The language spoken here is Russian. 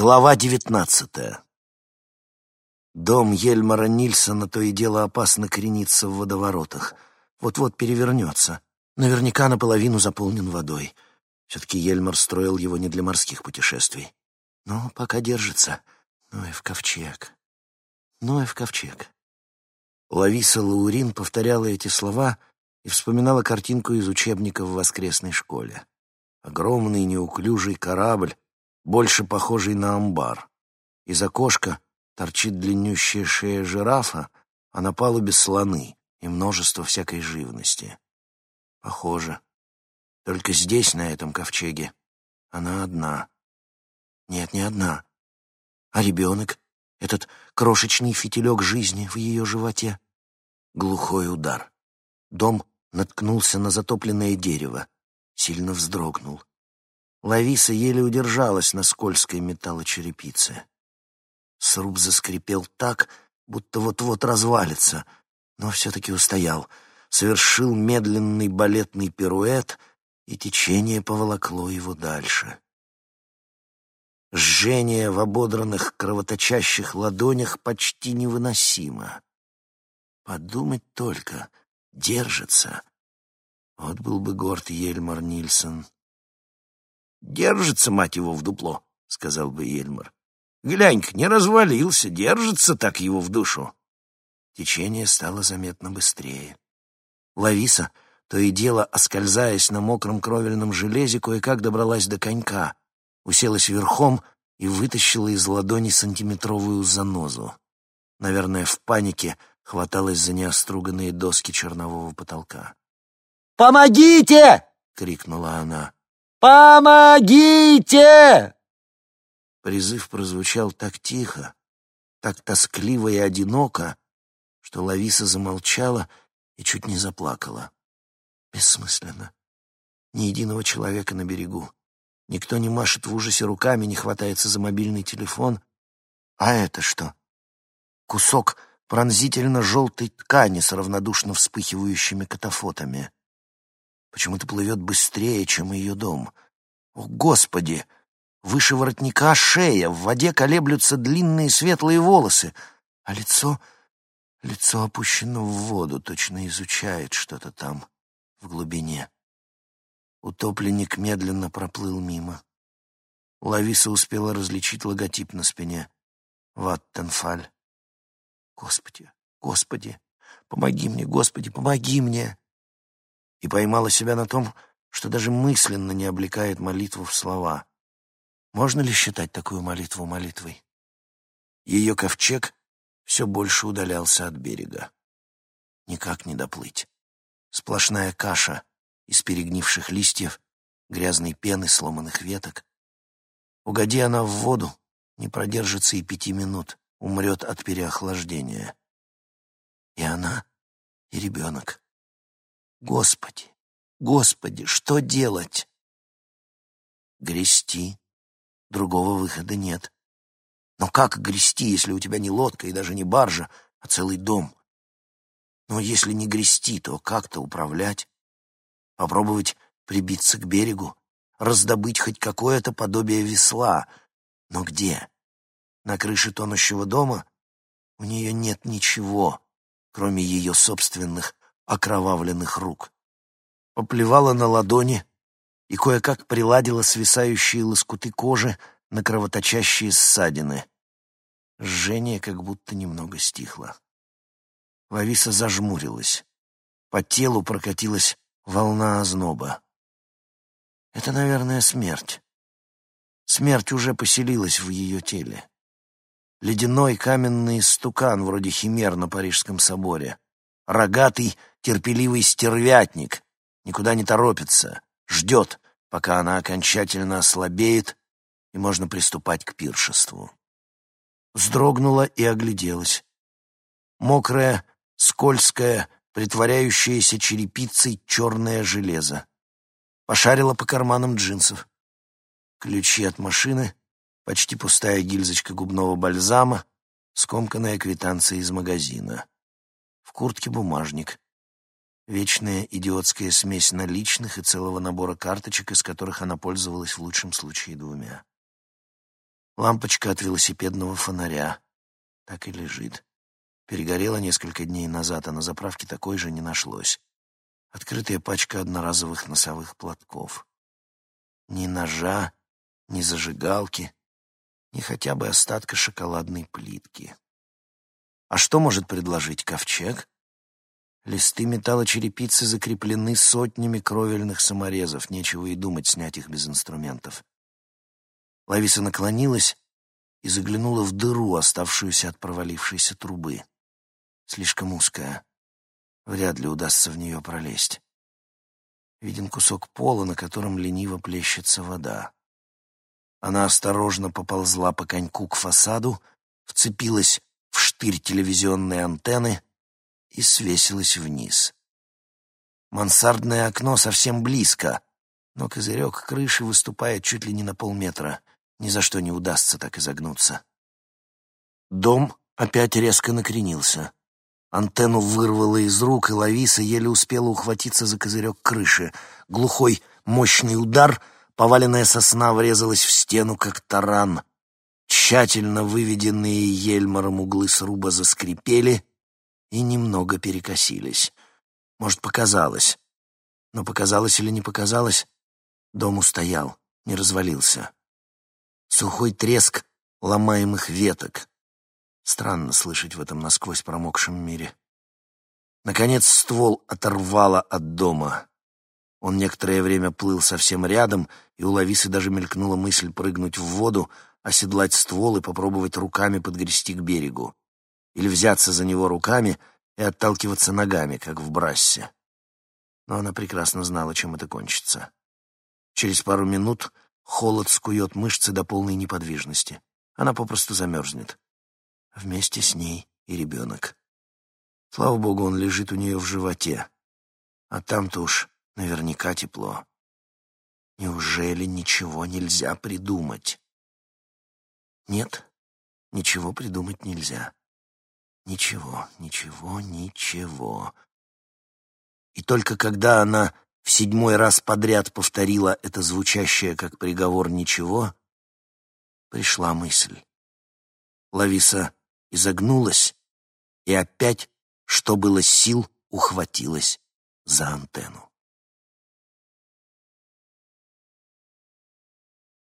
Глава девятнадцатая. Дом Ельмара Нильсона то и дело опасно кренится в водоворотах. Вот-вот перевернется. Наверняка наполовину заполнен водой. Все-таки Ельмар строил его не для морских путешествий. Но пока держится. Ну и в ковчег. Ну и в ковчег. Лависа Лаурин повторяла эти слова и вспоминала картинку из учебника в воскресной школе. Огромный неуклюжий корабль, больше похожий на амбар. Из окошка торчит длиннющая шея жирафа, а на палубе слоны и множество всякой живности. Похоже. Только здесь, на этом ковчеге, она одна. Нет, не одна. А ребенок, этот крошечный фитилек жизни в ее животе. Глухой удар. Дом наткнулся на затопленное дерево, сильно вздрогнул. Лависа еле удержалась на скользкой металлочерепице. Сруб заскрипел так, будто вот-вот развалится, но все-таки устоял, совершил медленный балетный пируэт, и течение поволокло его дальше. Жжение в ободранных кровоточащих ладонях почти невыносимо. Подумать только, держится. Вот был бы горд Ельмар Нильсон. «Держится, мать его, в дупло», — сказал бы Ельмар. «Глянь-ка, не развалился, держится так его в душу». Течение стало заметно быстрее. Лависа, то и дело, оскользаясь на мокром кровельном железе, кое-как добралась до конька, уселась верхом и вытащила из ладони сантиметровую занозу. Наверное, в панике хваталась за неоструганные доски чернового потолка. «Помогите!» — крикнула она. «Помогите!» Призыв прозвучал так тихо, так тоскливо и одиноко, что Лависа замолчала и чуть не заплакала. Бессмысленно. Ни единого человека на берегу. Никто не машет в ужасе руками, не хватается за мобильный телефон. А это что? Кусок пронзительно-желтой ткани с равнодушно вспыхивающими катафотами почему-то плывет быстрее, чем ее дом. О, Господи! Выше воротника шея, в воде колеблются длинные светлые волосы, а лицо... Лицо опущено в воду, точно изучает что-то там, в глубине. Утопленник медленно проплыл мимо. Лависа успела различить логотип на спине. Ваттенфаль. Господи, Господи, помоги мне, Господи, помоги мне и поймала себя на том, что даже мысленно не облекает молитву в слова. Можно ли считать такую молитву молитвой? Ее ковчег все больше удалялся от берега. Никак не доплыть. Сплошная каша из перегнивших листьев, грязной пены, сломанных веток. Угоди она в воду, не продержится и пяти минут, умрет от переохлаждения. И она, и ребенок. Господи, Господи, что делать? Грести. Другого выхода нет. Но как грести, если у тебя не лодка и даже не баржа, а целый дом? Но если не грести, то как-то управлять? Попробовать прибиться к берегу, раздобыть хоть какое-то подобие весла. Но где? На крыше тонущего дома у нее нет ничего, кроме ее собственных окровавленных рук. Поплевала на ладони и кое-как приладила свисающие лоскуты кожи на кровоточащие ссадины. Жжение как будто немного стихло. Вависа зажмурилась. По телу прокатилась волна озноба. Это, наверное, смерть. Смерть уже поселилась в ее теле. Ледяной каменный стукан, вроде химер на Парижском соборе. Рогатый терпеливый стервятник, никуда не торопится, ждет, пока она окончательно ослабеет, и можно приступать к пиршеству. Вздрогнула и огляделась. Мокраое, скользкое, притворяющееся черепицей черное железо. Пошарила по карманам джинсов. Ключи от машины, почти пустая гильзочка губного бальзама, скомканная квитанция из магазина. В куртке бумажник. Вечная идиотская смесь наличных и целого набора карточек, из которых она пользовалась в лучшем случае двумя. Лампочка от велосипедного фонаря. Так и лежит. Перегорела несколько дней назад, а на заправке такой же не нашлось. Открытая пачка одноразовых носовых платков. Ни ножа, ни зажигалки, ни хотя бы остатка шоколадной плитки. А что может предложить ковчег? Листы металлочерепицы закреплены сотнями кровельных саморезов, нечего и думать снять их без инструментов. Лависа наклонилась и заглянула в дыру, оставшуюся от провалившейся трубы. Слишком узкая. Вряд ли удастся в нее пролезть. Виден кусок пола, на котором лениво плещется вода. Она осторожно поползла по коньку к фасаду, вцепилась штырь телевизионной антенны и свесилась вниз. Мансардное окно совсем близко, но козырек крыши выступает чуть ли не на полметра — ни за что не удастся так изогнуться. Дом опять резко накренился. Антенну вырвало из рук, и Лависа еле успела ухватиться за козырек крыши. Глухой, мощный удар, поваленная сосна врезалась в стену, как таран. Тщательно выведенные Ельмаром углы сруба заскрипели и немного перекосились. Может, показалось. Но показалось или не показалось, дом устоял, не развалился сухой треск ломаемых веток. Странно слышать в этом насквозь промокшем мире. Наконец ствол оторвало от дома. Он некоторое время плыл совсем рядом, и у Лависы даже мелькнула мысль прыгнуть в воду, оседлать ствол и попробовать руками подгрести к берегу. Или взяться за него руками и отталкиваться ногами, как в брассе. Но она прекрасно знала, чем это кончится. Через пару минут Холод скует мышцы до полной неподвижности. Она попросту замерзнет. Вместе с ней и ребенок. Слава богу, он лежит у нее в животе. А там-то уж наверняка тепло. Неужели ничего нельзя придумать? Нет, ничего придумать нельзя. Ничего, ничего, ничего. И только когда она в седьмой раз подряд повторила это звучащее как приговор ничего, пришла мысль. Лависа изогнулась и опять, что было сил, ухватилась за антенну.